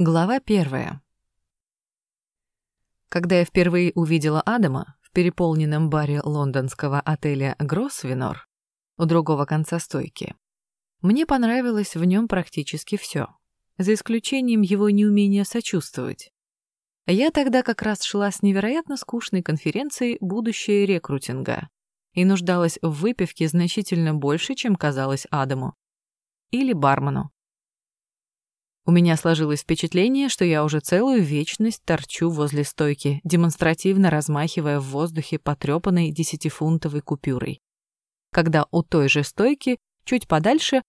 Глава первая. Когда я впервые увидела Адама в переполненном баре лондонского отеля «Гроссвенор» у другого конца стойки, мне понравилось в нем практически все, за исключением его неумения сочувствовать. Я тогда как раз шла с невероятно скучной конференцией «Будущее рекрутинга» и нуждалась в выпивке значительно больше, чем казалось Адаму. Или бармену. У меня сложилось впечатление, что я уже целую вечность торчу возле стойки, демонстративно размахивая в воздухе потрепанной десятифунтовой купюрой. Когда у той же стойки, чуть подальше,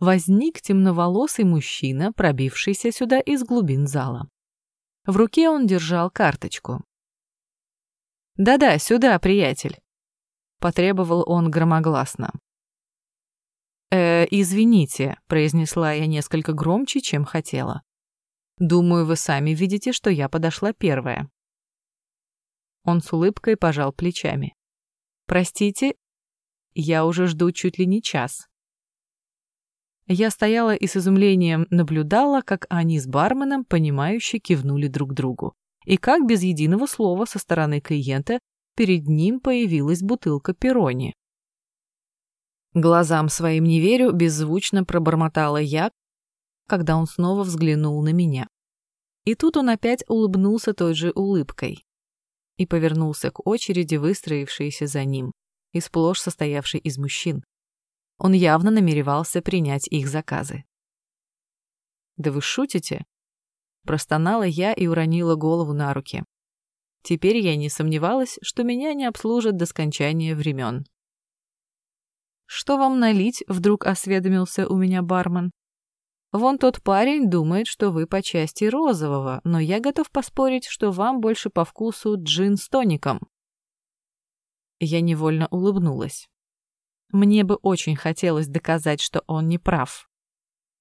возник темноволосый мужчина, пробившийся сюда из глубин зала. В руке он держал карточку. «Да-да, сюда, приятель», — потребовал он громогласно. «Э, извините», — произнесла я несколько громче, чем хотела. «Думаю, вы сами видите, что я подошла первая». Он с улыбкой пожал плечами. «Простите, я уже жду чуть ли не час». Я стояла и с изумлением наблюдала, как они с барменом, понимающе кивнули друг другу. И как без единого слова со стороны клиента перед ним появилась бутылка перони. Глазам своим не верю, беззвучно пробормотала я, когда он снова взглянул на меня. И тут он опять улыбнулся той же улыбкой и повернулся к очереди, выстроившейся за ним, и сплошь состоявшей из мужчин. Он явно намеревался принять их заказы. «Да вы шутите?» Простонала я и уронила голову на руки. Теперь я не сомневалась, что меня не обслужат до скончания времен. «Что вам налить?» — вдруг осведомился у меня бармен. «Вон тот парень думает, что вы по части розового, но я готов поспорить, что вам больше по вкусу джин с тоником». Я невольно улыбнулась. Мне бы очень хотелось доказать, что он не прав.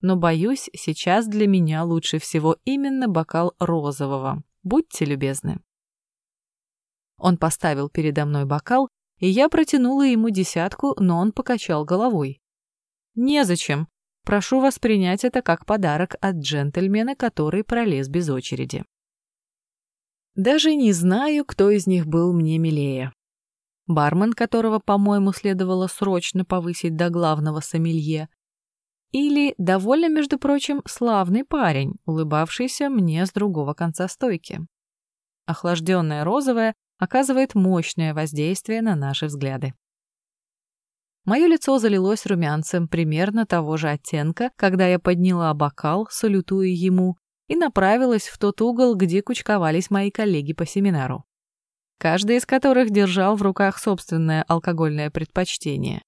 Но, боюсь, сейчас для меня лучше всего именно бокал розового. Будьте любезны. Он поставил передо мной бокал, и я протянула ему десятку, но он покачал головой. «Незачем. Прошу вас принять это как подарок от джентльмена, который пролез без очереди». Даже не знаю, кто из них был мне милее. Бармен, которого, по-моему, следовало срочно повысить до главного сомелье, или довольно, между прочим, славный парень, улыбавшийся мне с другого конца стойки. Охлажденное розовое оказывает мощное воздействие на наши взгляды. Мое лицо залилось румянцем примерно того же оттенка, когда я подняла бокал, салютуя ему, и направилась в тот угол, где кучковались мои коллеги по семинару. Каждый из которых держал в руках собственное алкогольное предпочтение.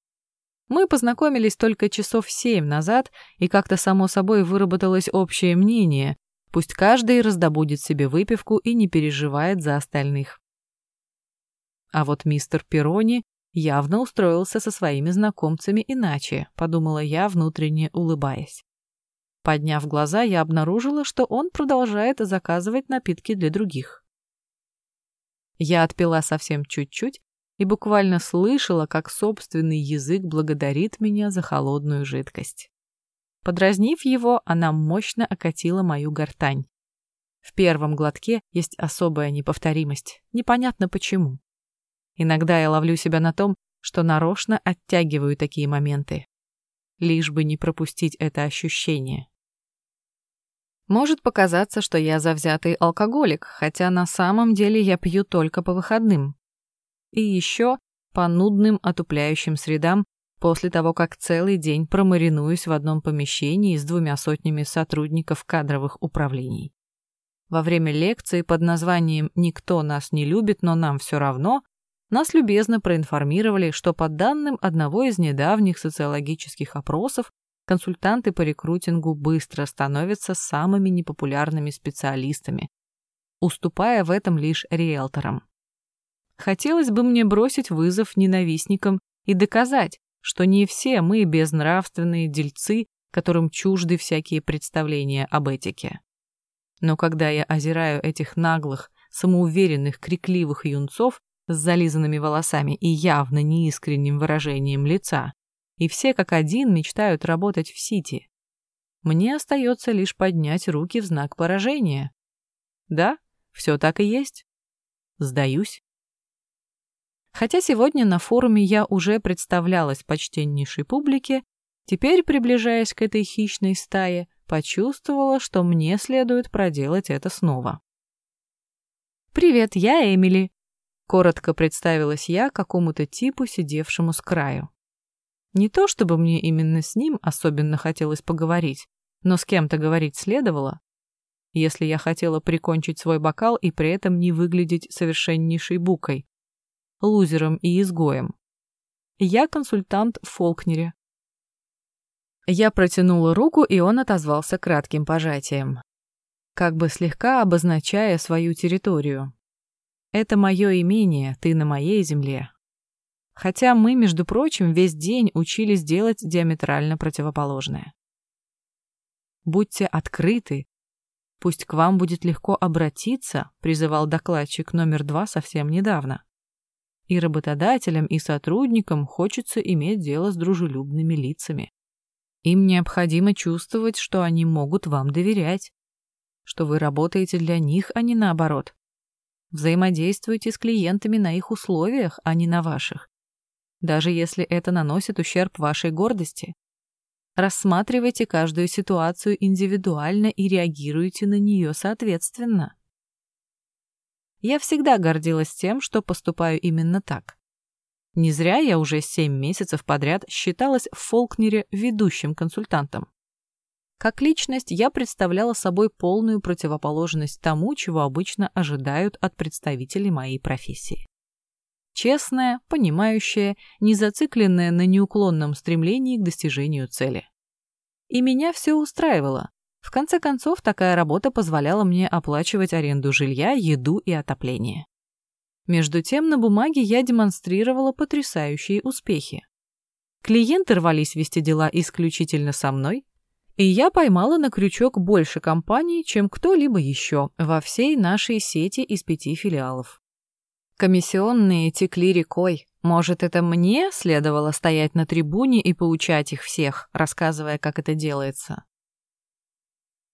Мы познакомились только часов семь назад, и как-то само собой выработалось общее мнение, пусть каждый раздобудет себе выпивку и не переживает за остальных. А вот мистер Перони явно устроился со своими знакомцами иначе, подумала я, внутренне улыбаясь. Подняв глаза, я обнаружила, что он продолжает заказывать напитки для других. Я отпила совсем чуть-чуть и буквально слышала, как собственный язык благодарит меня за холодную жидкость. Подразнив его, она мощно окатила мою гортань. В первом глотке есть особая неповторимость, непонятно почему. Иногда я ловлю себя на том, что нарочно оттягиваю такие моменты, лишь бы не пропустить это ощущение. Может показаться, что я завзятый алкоголик, хотя на самом деле я пью только по выходным. И еще по нудным отупляющим средам после того, как целый день промаринуюсь в одном помещении с двумя сотнями сотрудников кадровых управлений. Во время лекции под названием «Никто нас не любит, но нам все равно» нас любезно проинформировали, что по данным одного из недавних социологических опросов, консультанты по рекрутингу быстро становятся самыми непопулярными специалистами, уступая в этом лишь риэлторам. Хотелось бы мне бросить вызов ненавистникам и доказать, что не все мы безнравственные дельцы, которым чужды всякие представления об этике. Но когда я озираю этих наглых, самоуверенных, крикливых юнцов, с зализанными волосами и явно неискренним выражением лица, и все как один мечтают работать в Сити, Мне остается лишь поднять руки в знак поражения. Да, все так и есть. Сдаюсь. Хотя сегодня на форуме я уже представлялась почтеннейшей публике, теперь, приближаясь к этой хищной стае, почувствовала, что мне следует проделать это снова. «Привет, я Эмили», — коротко представилась я какому-то типу, сидевшему с краю. Не то чтобы мне именно с ним особенно хотелось поговорить, но с кем-то говорить следовало, если я хотела прикончить свой бокал и при этом не выглядеть совершеннейшей букой, лузером и изгоем. Я консультант в Фолкнере. Я протянула руку, и он отозвался кратким пожатием как бы слегка обозначая свою территорию. Это мое имение, ты на моей земле. Хотя мы, между прочим, весь день учились делать диаметрально противоположное. Будьте открыты. Пусть к вам будет легко обратиться, призывал докладчик номер два совсем недавно. И работодателям, и сотрудникам хочется иметь дело с дружелюбными лицами. Им необходимо чувствовать, что они могут вам доверять что вы работаете для них, а не наоборот. Взаимодействуйте с клиентами на их условиях, а не на ваших. Даже если это наносит ущерб вашей гордости. Рассматривайте каждую ситуацию индивидуально и реагируйте на нее соответственно. Я всегда гордилась тем, что поступаю именно так. Не зря я уже семь месяцев подряд считалась в Фолкнере ведущим консультантом. Как личность я представляла собой полную противоположность тому, чего обычно ожидают от представителей моей профессии. Честная, понимающая, не зацикленная на неуклонном стремлении к достижению цели. И меня все устраивало. В конце концов, такая работа позволяла мне оплачивать аренду жилья, еду и отопление. Между тем, на бумаге я демонстрировала потрясающие успехи. Клиенты рвались вести дела исключительно со мной, и я поймала на крючок больше компаний, чем кто-либо еще во всей нашей сети из пяти филиалов. Комиссионные текли рекой. Может, это мне следовало стоять на трибуне и поучать их всех, рассказывая, как это делается?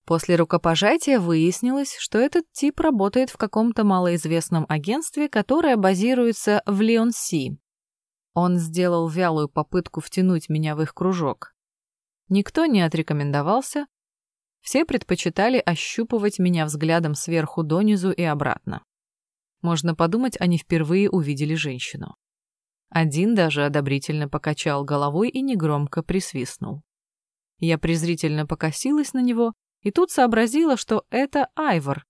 После рукопожатия выяснилось, что этот тип работает в каком-то малоизвестном агентстве, которое базируется в Леонси. Он сделал вялую попытку втянуть меня в их кружок. Никто не отрекомендовался, все предпочитали ощупывать меня взглядом сверху донизу и обратно. Можно подумать, они впервые увидели женщину. Один даже одобрительно покачал головой и негромко присвистнул. Я презрительно покосилась на него и тут сообразила, что это Айвор,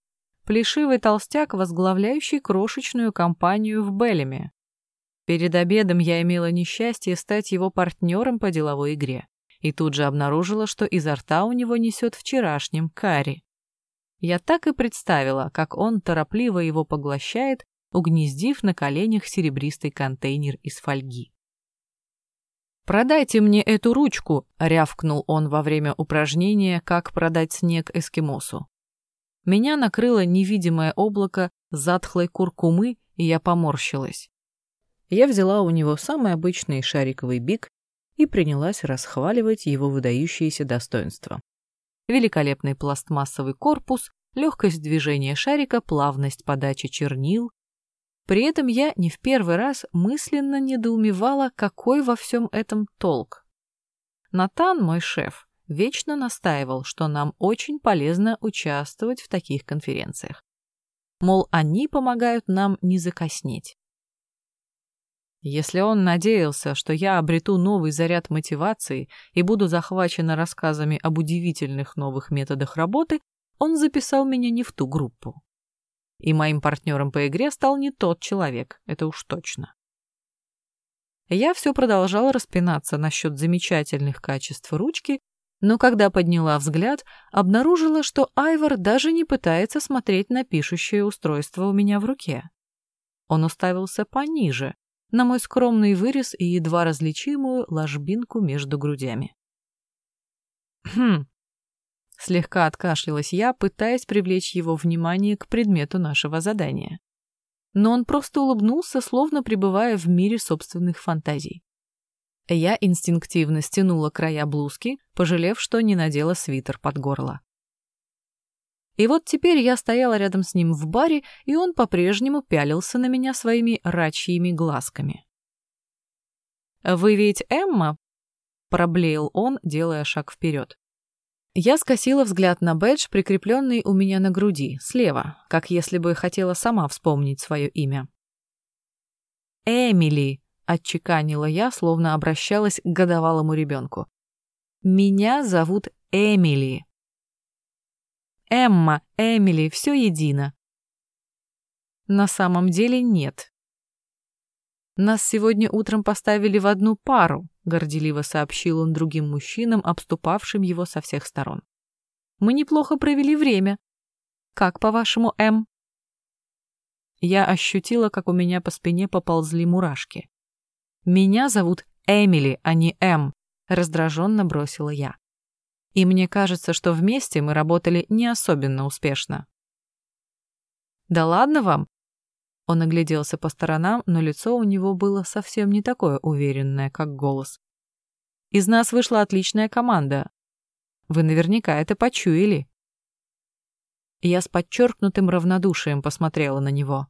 плешивый толстяк, возглавляющий крошечную компанию в Беллеме. Перед обедом я имела несчастье стать его партнером по деловой игре и тут же обнаружила, что изо рта у него несет вчерашним карри. Я так и представила, как он торопливо его поглощает, угнездив на коленях серебристый контейнер из фольги. «Продайте мне эту ручку», — рявкнул он во время упражнения «Как продать снег эскимосу». Меня накрыло невидимое облако затхлой куркумы, и я поморщилась. Я взяла у него самый обычный шариковый бик и принялась расхваливать его выдающиеся достоинства. Великолепный пластмассовый корпус, легкость движения шарика, плавность подачи чернил. При этом я не в первый раз мысленно недоумевала, какой во всем этом толк. Натан, мой шеф, вечно настаивал, что нам очень полезно участвовать в таких конференциях. Мол, они помогают нам не закоснеть. Если он надеялся, что я обрету новый заряд мотивации и буду захвачена рассказами об удивительных новых методах работы, он записал меня не в ту группу. И моим партнером по игре стал не тот человек, это уж точно. Я все продолжала распинаться насчет замечательных качеств ручки, но когда подняла взгляд, обнаружила, что Айвор даже не пытается смотреть на пишущее устройство у меня в руке. Он уставился пониже, на мой скромный вырез и едва различимую ложбинку между грудями. «Хм!» — слегка откашлялась я, пытаясь привлечь его внимание к предмету нашего задания. Но он просто улыбнулся, словно пребывая в мире собственных фантазий. Я инстинктивно стянула края блузки, пожалев, что не надела свитер под горло. И вот теперь я стояла рядом с ним в баре, и он по-прежнему пялился на меня своими рачьими глазками. «Вы ведь Эмма?» — проблеял он, делая шаг вперед. Я скосила взгляд на бэдж, прикрепленный у меня на груди, слева, как если бы хотела сама вспомнить свое имя. «Эмили», — отчеканила я, словно обращалась к годовалому ребенку. «Меня зовут Эмили». Эмма, Эмили, все едино. На самом деле нет. Нас сегодня утром поставили в одну пару, горделиво сообщил он другим мужчинам, обступавшим его со всех сторон. Мы неплохо провели время. Как, по-вашему, Эм? Я ощутила, как у меня по спине поползли мурашки. Меня зовут Эмили, а не Эм, раздраженно бросила я и мне кажется, что вместе мы работали не особенно успешно. «Да ладно вам!» Он огляделся по сторонам, но лицо у него было совсем не такое уверенное, как голос. «Из нас вышла отличная команда. Вы наверняка это почуяли». Я с подчеркнутым равнодушием посмотрела на него.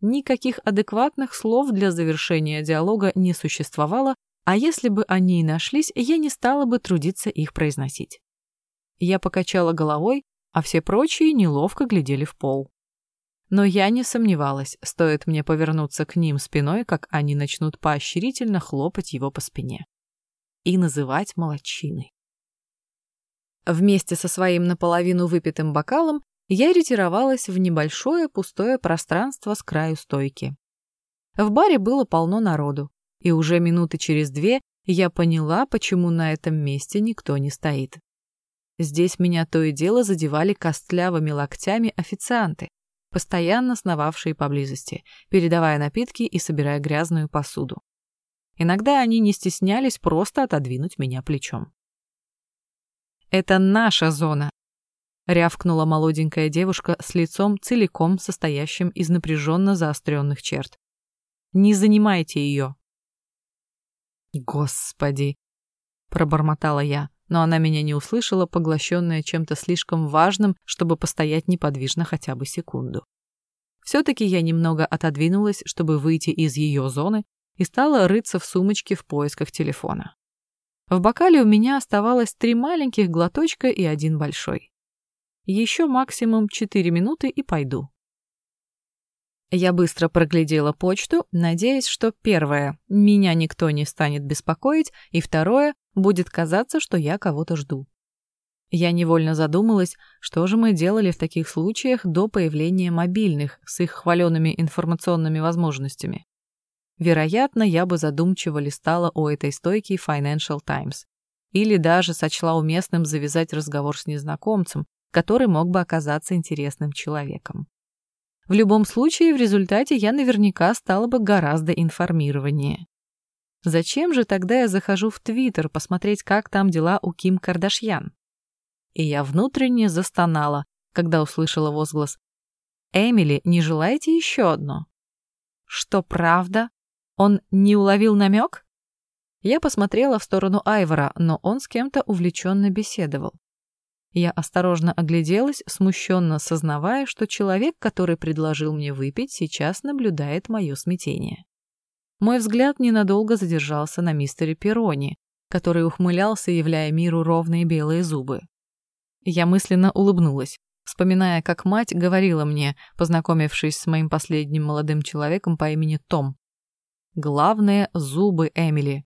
Никаких адекватных слов для завершения диалога не существовало, а если бы они и нашлись, я не стала бы трудиться их произносить. Я покачала головой, а все прочие неловко глядели в пол. Но я не сомневалась, стоит мне повернуться к ним спиной, как они начнут поощрительно хлопать его по спине. И называть молодчиной. Вместе со своим наполовину выпитым бокалом я ретировалась в небольшое пустое пространство с краю стойки. В баре было полно народу и уже минуты через две я поняла, почему на этом месте никто не стоит. Здесь меня то и дело задевали костлявыми локтями официанты, постоянно сновавшие поблизости, передавая напитки и собирая грязную посуду. Иногда они не стеснялись просто отодвинуть меня плечом. «Это наша зона», — рявкнула молоденькая девушка с лицом целиком состоящим из напряженно заостренных черт. «Не занимайте ее». «Господи!» — пробормотала я, но она меня не услышала, поглощенная чем-то слишком важным, чтобы постоять неподвижно хотя бы секунду. Все-таки я немного отодвинулась, чтобы выйти из ее зоны, и стала рыться в сумочке в поисках телефона. В бокале у меня оставалось три маленьких глоточка и один большой. Еще максимум четыре минуты и пойду. Я быстро проглядела почту, надеясь, что первое — меня никто не станет беспокоить, и второе — будет казаться, что я кого-то жду. Я невольно задумалась, что же мы делали в таких случаях до появления мобильных с их хваленными информационными возможностями. Вероятно, я бы задумчиво листала у этой стойки Financial Times. Или даже сочла уместным завязать разговор с незнакомцем, который мог бы оказаться интересным человеком. В любом случае, в результате я наверняка стала бы гораздо информированнее. Зачем же тогда я захожу в Твиттер посмотреть, как там дела у Ким Кардашьян? И я внутренне застонала, когда услышала возглас. «Эмили, не желаете еще одно?» «Что, правда? Он не уловил намек?» Я посмотрела в сторону Айвора, но он с кем-то увлеченно беседовал. Я осторожно огляделась, смущенно сознавая, что человек, который предложил мне выпить, сейчас наблюдает мое смятение. Мой взгляд ненадолго задержался на мистере Перрони, который ухмылялся, являя миру ровные белые зубы. Я мысленно улыбнулась, вспоминая, как мать говорила мне, познакомившись с моим последним молодым человеком по имени Том. «Главное — зубы, Эмили.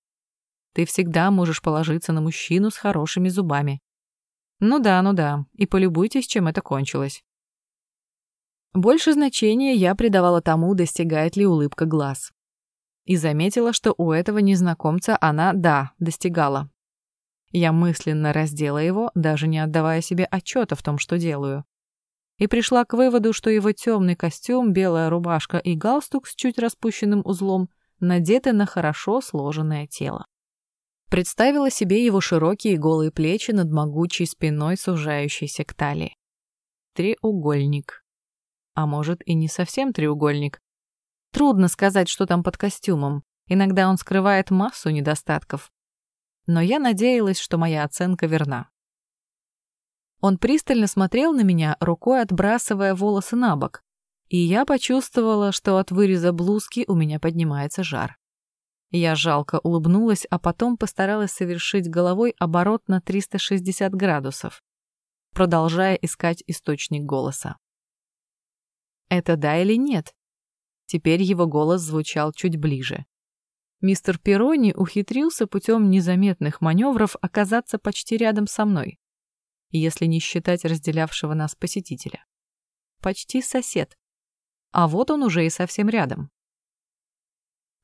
Ты всегда можешь положиться на мужчину с хорошими зубами. Ну да, ну да, и полюбуйтесь, чем это кончилось. Больше значения я придавала тому, достигает ли улыбка глаз. И заметила, что у этого незнакомца она, да, достигала. Я мысленно раздела его, даже не отдавая себе отчета в том, что делаю. И пришла к выводу, что его темный костюм, белая рубашка и галстук с чуть распущенным узлом надеты на хорошо сложенное тело. Представила себе его широкие голые плечи над могучей спиной, сужающейся к талии. Треугольник. А может и не совсем треугольник. Трудно сказать, что там под костюмом. Иногда он скрывает массу недостатков. Но я надеялась, что моя оценка верна. Он пристально смотрел на меня, рукой отбрасывая волосы на бок, и я почувствовала, что от выреза блузки у меня поднимается жар. Я жалко улыбнулась, а потом постаралась совершить головой оборот на 360 градусов, продолжая искать источник голоса. Это да или нет? Теперь его голос звучал чуть ближе. Мистер Перрони ухитрился путем незаметных маневров оказаться почти рядом со мной, если не считать разделявшего нас посетителя. Почти сосед. А вот он уже и совсем рядом.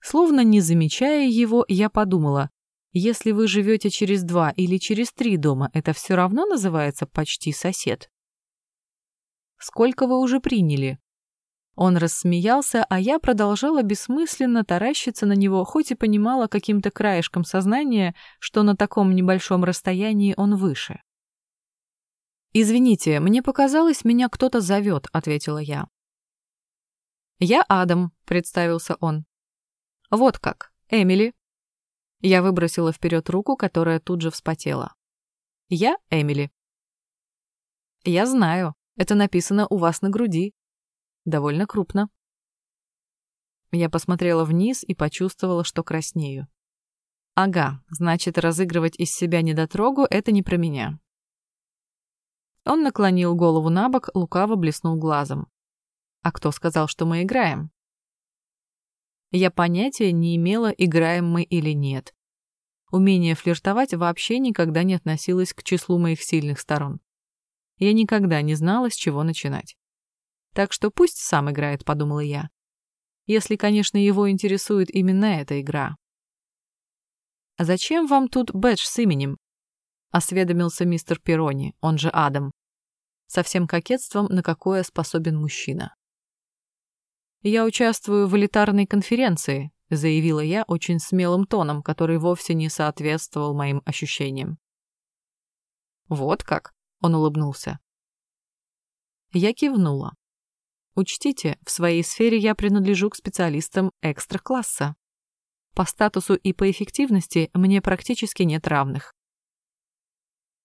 Словно не замечая его, я подумала, если вы живете через два или через три дома, это все равно называется почти сосед. Сколько вы уже приняли? Он рассмеялся, а я продолжала бессмысленно таращиться на него, хоть и понимала каким-то краешком сознания, что на таком небольшом расстоянии он выше. «Извините, мне показалось, меня кто-то зовет», — ответила я. «Я Адам», — представился он. «Вот как, Эмили». Я выбросила вперед руку, которая тут же вспотела. «Я Эмили». «Я знаю, это написано у вас на груди», Довольно крупно. Я посмотрела вниз и почувствовала, что краснею. Ага, значит, разыгрывать из себя недотрогу — это не про меня. Он наклонил голову на бок, лукаво блеснул глазом. А кто сказал, что мы играем? Я понятия не имела, играем мы или нет. Умение флиртовать вообще никогда не относилось к числу моих сильных сторон. Я никогда не знала, с чего начинать. Так что пусть сам играет, подумала я. Если, конечно, его интересует именно эта игра. «А зачем вам тут бэдж с именем?» — осведомился мистер Перрони, он же Адам. Со всем кокетством, на какое способен мужчина. «Я участвую в элитарной конференции», — заявила я очень смелым тоном, который вовсе не соответствовал моим ощущениям. «Вот как?» — он улыбнулся. Я кивнула. Учтите, в своей сфере я принадлежу к специалистам экстра-класса. По статусу и по эффективности мне практически нет равных.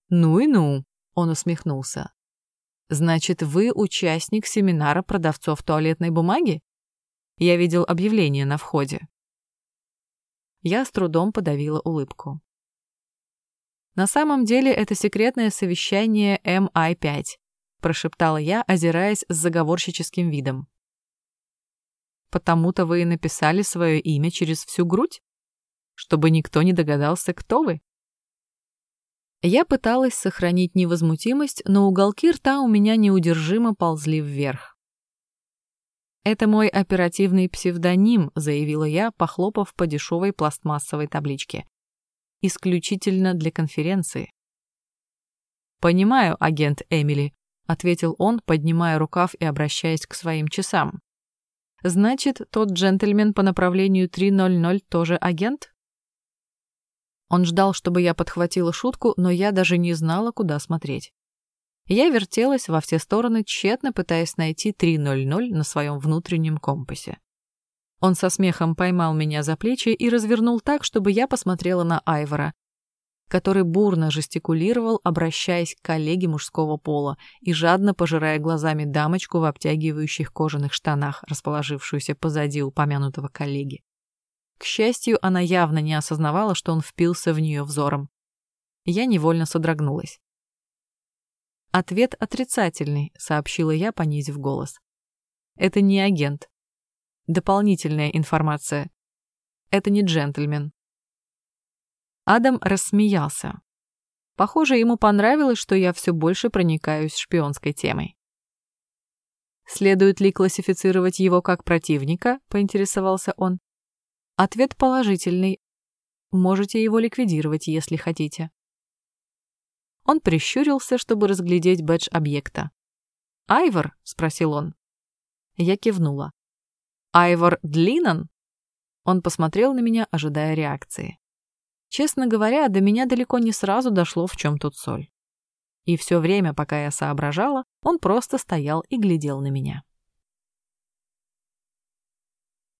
«Ну и ну», — он усмехнулся. «Значит, вы участник семинара продавцов туалетной бумаги? Я видел объявление на входе». Я с трудом подавила улыбку. На самом деле это секретное совещание MI5 прошептала я, озираясь с заговорщическим видом. «Потому-то вы и написали свое имя через всю грудь? Чтобы никто не догадался, кто вы?» Я пыталась сохранить невозмутимость, но уголки рта у меня неудержимо ползли вверх. «Это мой оперативный псевдоним», — заявила я, похлопав по дешевой пластмассовой табличке. «Исключительно для конференции». «Понимаю, агент Эмили», — ответил он, поднимая рукав и обращаясь к своим часам. «Значит, тот джентльмен по направлению 300 тоже агент?» Он ждал, чтобы я подхватила шутку, но я даже не знала, куда смотреть. Я вертелась во все стороны, тщетно пытаясь найти 300 на своем внутреннем компасе. Он со смехом поймал меня за плечи и развернул так, чтобы я посмотрела на Айвора, который бурно жестикулировал, обращаясь к коллеге мужского пола и жадно пожирая глазами дамочку в обтягивающих кожаных штанах, расположившуюся позади упомянутого коллеги. К счастью, она явно не осознавала, что он впился в нее взором. Я невольно содрогнулась. «Ответ отрицательный», — сообщила я, понизив голос. «Это не агент. Дополнительная информация. Это не джентльмен. Адам рассмеялся. Похоже, ему понравилось, что я все больше проникаюсь шпионской темой. «Следует ли классифицировать его как противника?» — поинтересовался он. Ответ положительный. Можете его ликвидировать, если хотите. Он прищурился, чтобы разглядеть бэдж объекта. «Айвор?» — спросил он. Я кивнула. «Айвор Длинан?» Он посмотрел на меня, ожидая реакции. Честно говоря, до меня далеко не сразу дошло, в чем тут соль. И все время, пока я соображала, он просто стоял и глядел на меня.